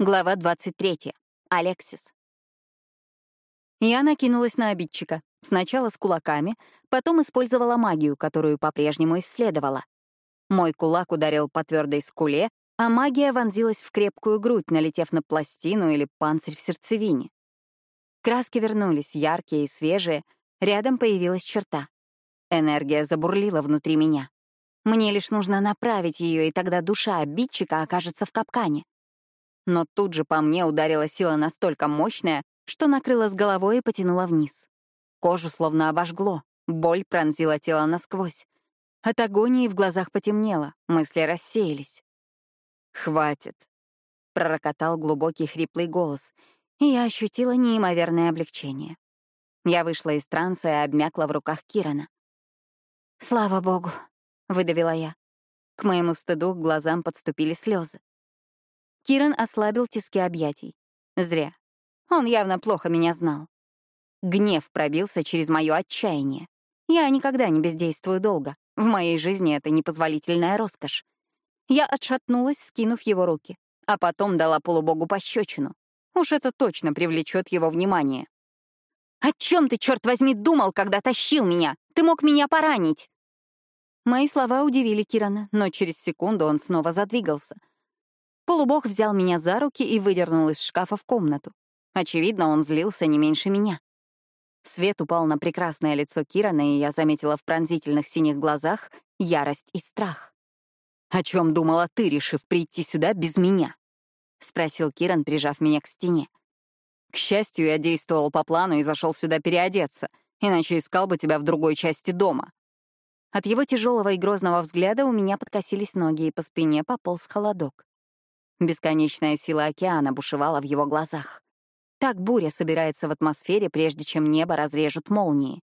Глава 23. Алексис. Я накинулась на обидчика. Сначала с кулаками, потом использовала магию, которую по-прежнему исследовала. Мой кулак ударил по твердой скуле, а магия вонзилась в крепкую грудь, налетев на пластину или панцирь в сердцевине. Краски вернулись, яркие и свежие, рядом появилась черта. Энергия забурлила внутри меня. Мне лишь нужно направить ее, и тогда душа обидчика окажется в капкане но тут же по мне ударила сила настолько мощная, что накрыла с головой и потянула вниз. Кожу словно обожгло, боль пронзила тело насквозь. От агонии в глазах потемнело, мысли рассеялись. «Хватит», — пророкотал глубокий хриплый голос, и я ощутила неимоверное облегчение. Я вышла из транса и обмякла в руках Кирана. «Слава богу», — выдавила я. К моему стыду к глазам подступили слезы. Киран ослабил тиски объятий. Зря. Он явно плохо меня знал. Гнев пробился через мое отчаяние. Я никогда не бездействую долго. В моей жизни это непозволительная роскошь. Я отшатнулась, скинув его руки, а потом дала полубогу пощечину. Уж это точно привлечет его внимание. «О чем ты, черт возьми, думал, когда тащил меня? Ты мог меня поранить!» Мои слова удивили Кирана, но через секунду он снова задвигался — Полубог взял меня за руки и выдернул из шкафа в комнату. Очевидно, он злился не меньше меня. Свет упал на прекрасное лицо Кирана, и я заметила в пронзительных синих глазах ярость и страх. «О чем думала ты, решив прийти сюда без меня?» — спросил Киран, прижав меня к стене. «К счастью, я действовал по плану и зашел сюда переодеться, иначе искал бы тебя в другой части дома». От его тяжелого и грозного взгляда у меня подкосились ноги, и по спине пополз холодок. Бесконечная сила океана бушевала в его глазах. Так буря собирается в атмосфере, прежде чем небо разрежут молнии.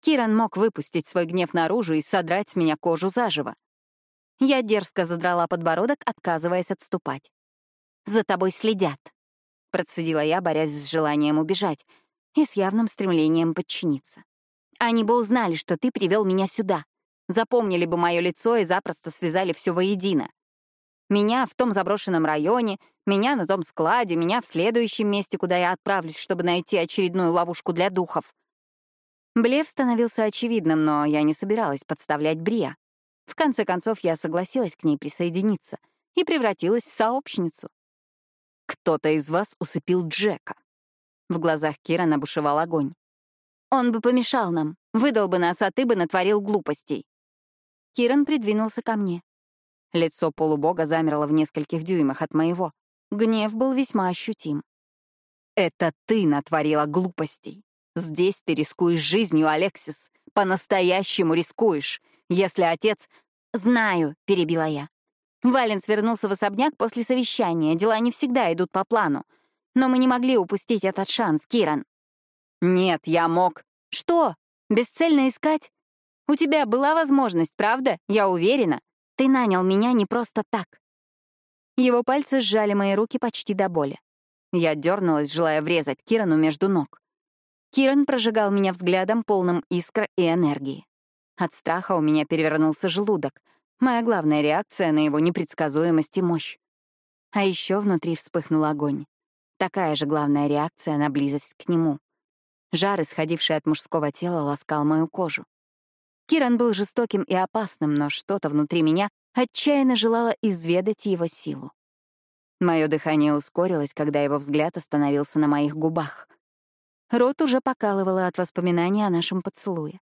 Киран мог выпустить свой гнев наружу и содрать с меня кожу заживо. Я дерзко задрала подбородок, отказываясь отступать. «За тобой следят», — процедила я, борясь с желанием убежать и с явным стремлением подчиниться. «Они бы узнали, что ты привел меня сюда, запомнили бы мое лицо и запросто связали все воедино. Меня в том заброшенном районе, меня на том складе, меня в следующем месте, куда я отправлюсь, чтобы найти очередную ловушку для духов. Блеф становился очевидным, но я не собиралась подставлять Брия. В конце концов, я согласилась к ней присоединиться и превратилась в сообщницу. «Кто-то из вас усыпил Джека». В глазах Кира набушевал огонь. «Он бы помешал нам, выдал бы нас, а ты бы натворил глупостей». Киран придвинулся ко мне. Лицо полубога замерло в нескольких дюймах от моего. Гнев был весьма ощутим. «Это ты натворила глупостей. Здесь ты рискуешь жизнью, Алексис. По-настоящему рискуешь. Если отец...» «Знаю», — перебила я. Валенс вернулся в особняк после совещания. Дела не всегда идут по плану. Но мы не могли упустить этот шанс, Киран. «Нет, я мог». «Что? Бесцельно искать? У тебя была возможность, правда? Я уверена. Ты нанял меня не просто так. Его пальцы сжали мои руки почти до боли. Я дернулась, желая врезать Кирану между ног. Киран прожигал меня взглядом, полным искр и энергии. От страха у меня перевернулся желудок. Моя главная реакция на его непредсказуемость и мощь. А еще внутри вспыхнул огонь. Такая же главная реакция на близость к нему. Жар, исходивший от мужского тела, ласкал мою кожу. Киран был жестоким и опасным, но что-то внутри меня отчаянно желало изведать его силу. Мое дыхание ускорилось, когда его взгляд остановился на моих губах. Рот уже покалывало от воспоминаний о нашем поцелуе.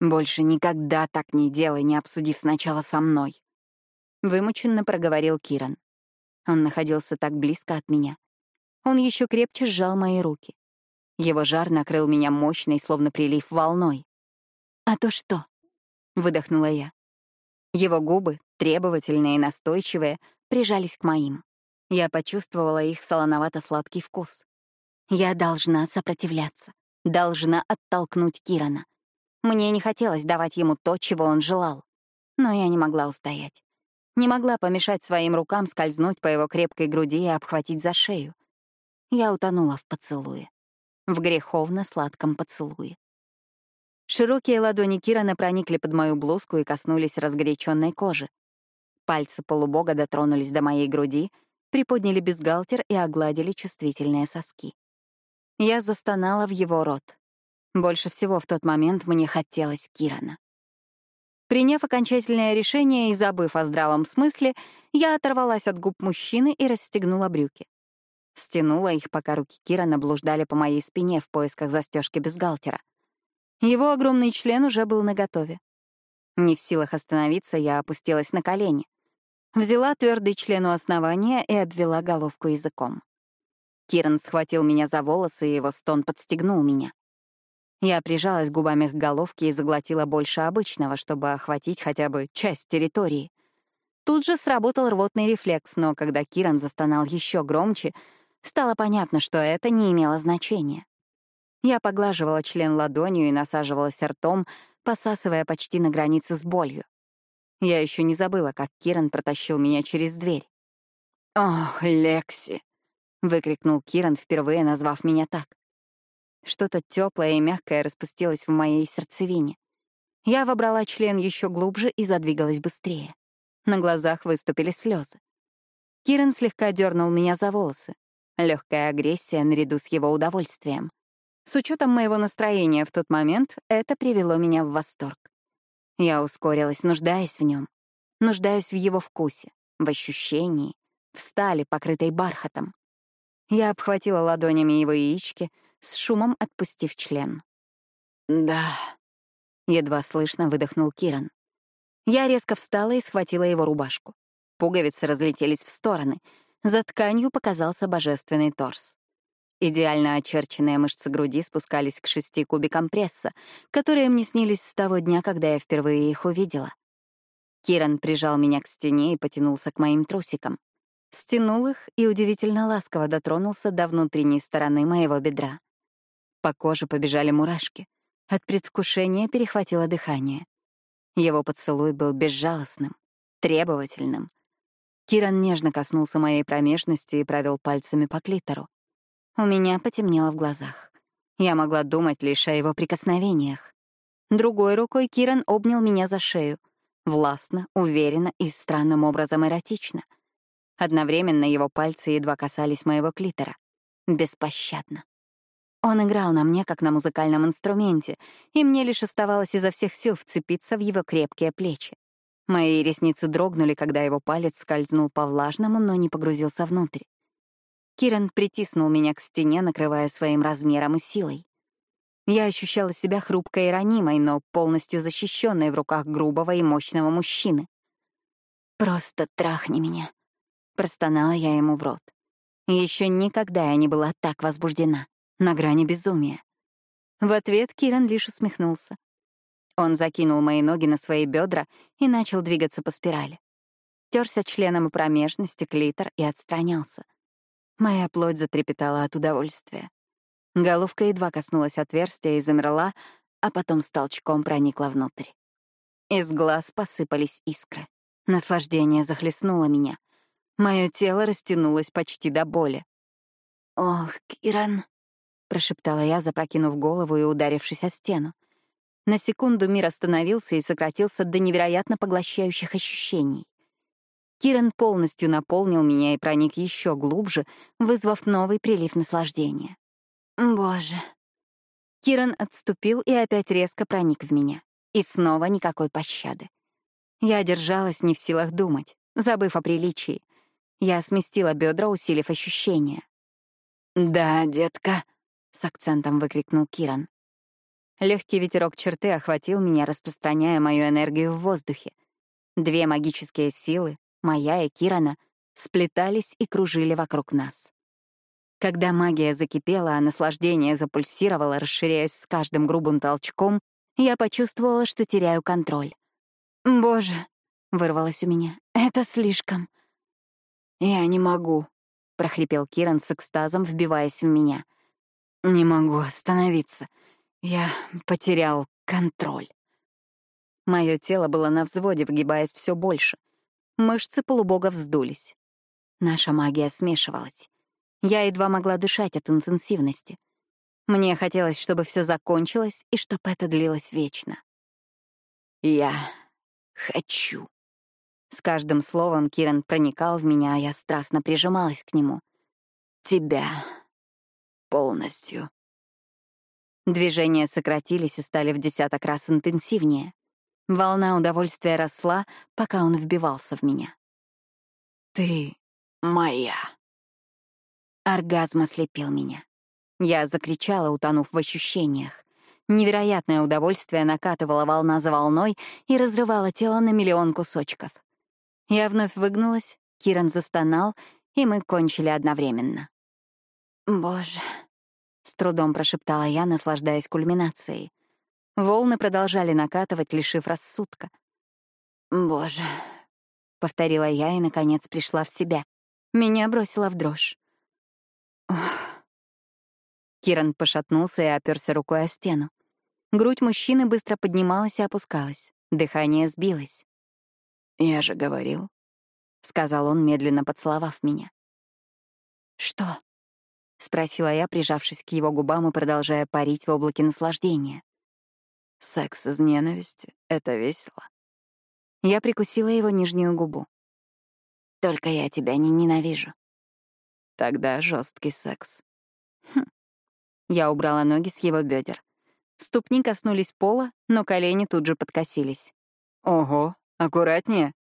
«Больше никогда так не делай, не обсудив сначала со мной», — вымученно проговорил Киран. Он находился так близко от меня. Он еще крепче сжал мои руки. Его жар накрыл меня мощной, словно прилив волной. «А то что?» — выдохнула я. Его губы, требовательные и настойчивые, прижались к моим. Я почувствовала их солоновато-сладкий вкус. Я должна сопротивляться, должна оттолкнуть Кирана. Мне не хотелось давать ему то, чего он желал. Но я не могла устоять. Не могла помешать своим рукам скользнуть по его крепкой груди и обхватить за шею. Я утонула в поцелуе. В греховно-сладком поцелуе. Широкие ладони Кирана проникли под мою блузку и коснулись разгоряченной кожи. Пальцы полубога дотронулись до моей груди, приподняли бюстгальтер и огладили чувствительные соски. Я застонала в его рот. Больше всего в тот момент мне хотелось Кирана. Приняв окончательное решение и забыв о здравом смысле, я оторвалась от губ мужчины и расстегнула брюки. Стянула их, пока руки Кирана блуждали по моей спине в поисках застежки бюстгальтера. Его огромный член уже был наготове. Не в силах остановиться, я опустилась на колени. Взяла твердый член у основания и обвела головку языком. Киран схватил меня за волосы, и его стон подстегнул меня. Я прижалась губами к головке и заглотила больше обычного, чтобы охватить хотя бы часть территории. Тут же сработал рвотный рефлекс, но когда Киран застонал еще громче, стало понятно, что это не имело значения. Я поглаживала член ладонью и насаживалась ртом, посасывая почти на границе с болью. Я еще не забыла, как Киран протащил меня через дверь. «Ох, Лекси!» — выкрикнул Киран, впервые назвав меня так. Что-то теплое и мягкое распустилось в моей сердцевине. Я вобрала член еще глубже и задвигалась быстрее. На глазах выступили слезы. Киран слегка дернул меня за волосы. Легкая агрессия наряду с его удовольствием. С учетом моего настроения в тот момент это привело меня в восторг. Я ускорилась, нуждаясь в нем, нуждаясь в его вкусе, в ощущении, в стали, покрытой бархатом. Я обхватила ладонями его яички — с шумом отпустив член. «Да», — едва слышно выдохнул Киран. Я резко встала и схватила его рубашку. Пуговицы разлетелись в стороны. За тканью показался божественный торс. Идеально очерченные мышцы груди спускались к шести кубикам пресса, которые мне снились с того дня, когда я впервые их увидела. Киран прижал меня к стене и потянулся к моим трусикам. Стянул их и удивительно ласково дотронулся до внутренней стороны моего бедра. По коже побежали мурашки. От предвкушения перехватило дыхание. Его поцелуй был безжалостным, требовательным. Киран нежно коснулся моей промежности и провел пальцами по клитору. У меня потемнело в глазах. Я могла думать лишь о его прикосновениях. Другой рукой Киран обнял меня за шею. Властно, уверенно и странным образом эротично. Одновременно его пальцы едва касались моего клитора. Беспощадно. Он играл на мне, как на музыкальном инструменте, и мне лишь оставалось изо всех сил вцепиться в его крепкие плечи. Мои ресницы дрогнули, когда его палец скользнул по влажному, но не погрузился внутрь. Киран притиснул меня к стене, накрывая своим размером и силой. Я ощущала себя хрупкой и ранимой, но полностью защищенной в руках грубого и мощного мужчины. «Просто трахни меня», — простонала я ему в рот. Еще никогда я не была так возбуждена на грани безумия. В ответ Киран лишь усмехнулся. Он закинул мои ноги на свои бедра и начал двигаться по спирали. Терся членом и промежности, клитор и отстранялся. Моя плоть затрепетала от удовольствия. Головка едва коснулась отверстия и замерла, а потом с толчком проникла внутрь. Из глаз посыпались искры. Наслаждение захлестнуло меня. Мое тело растянулось почти до боли. «Ох, Киран», — прошептала я, запрокинув голову и ударившись о стену. На секунду мир остановился и сократился до невероятно поглощающих ощущений. Киран полностью наполнил меня и проник еще глубже, вызвав новый прилив наслаждения. Боже. Киран отступил и опять резко проник в меня. И снова никакой пощады. Я держалась не в силах думать, забыв о приличии. Я сместила бедра, усилив ощущения. «Да, детка», с акцентом выкрикнул Киран. Легкий ветерок черты охватил меня, распространяя мою энергию в воздухе. Две магические силы, моя и Кирана, сплетались и кружили вокруг нас. Когда магия закипела, а наслаждение запульсировало, расширяясь с каждым грубым толчком, я почувствовала, что теряю контроль. «Боже!» — вырвалось у меня. «Это слишком!» «Я не могу!» — прохрипел Киран с экстазом, вбиваясь в меня — не могу остановиться. Я потерял контроль. Мое тело было на взводе, вгибаясь все больше. Мышцы полубога вздулись. Наша магия смешивалась. Я едва могла дышать от интенсивности. Мне хотелось, чтобы все закончилось и чтобы это длилось вечно. «Я хочу», — С каждым словом Киран проникал в меня, а я страстно прижималась к нему. «Тебя полностью». Движения сократились и стали в десяток раз интенсивнее. Волна удовольствия росла, пока он вбивался в меня. «Ты моя». Оргазм ослепил меня. Я закричала, утонув в ощущениях. Невероятное удовольствие накатывала волна за волной и разрывала тело на миллион кусочков. Я вновь выгнулась, Киран застонал, и мы кончили одновременно. «Боже», — с трудом прошептала я, наслаждаясь кульминацией. Волны продолжали накатывать, лишив рассудка. «Боже», — повторила я и, наконец, пришла в себя. Меня бросило в дрожь. Ох. Киран пошатнулся и оперся рукой о стену. Грудь мужчины быстро поднималась и опускалась. Дыхание сбилось. «Я же говорил», — сказал он, медленно поцеловав меня. «Что?» — спросила я, прижавшись к его губам и продолжая парить в облаке наслаждения. «Секс из ненависти — это весело». Я прикусила его нижнюю губу. «Только я тебя не ненавижу». «Тогда жесткий секс». Хм. Я убрала ноги с его бедер. Ступни коснулись пола, но колени тут же подкосились. «Ого, аккуратнее!»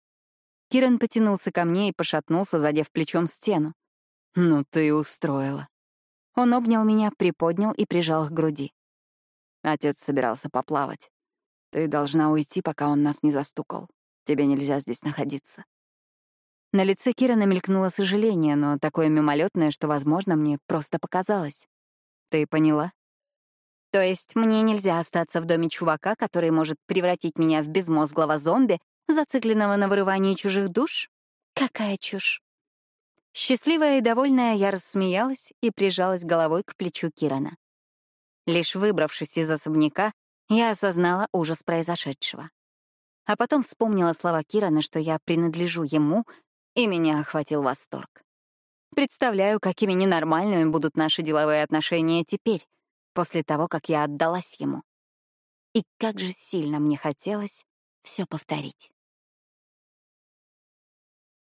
Киран потянулся ко мне и пошатнулся, задев плечом стену. «Ну ты устроила». Он обнял меня, приподнял и прижал к груди. Отец собирался поплавать. Ты должна уйти, пока он нас не застукал. Тебе нельзя здесь находиться. На лице Кирана мелькнуло сожаление, но такое мимолетное, что, возможно, мне просто показалось. Ты поняла? То есть мне нельзя остаться в доме чувака, который может превратить меня в безмозглого зомби, зацикленного на вырывании чужих душ? Какая чушь. Счастливая и довольная, я рассмеялась и прижалась головой к плечу Кирана. Лишь выбравшись из особняка, я осознала ужас произошедшего. А потом вспомнила слова Кирана, что я принадлежу ему, и меня охватил восторг. Представляю, какими ненормальными будут наши деловые отношения теперь, после того, как я отдалась ему. И как же сильно мне хотелось все повторить.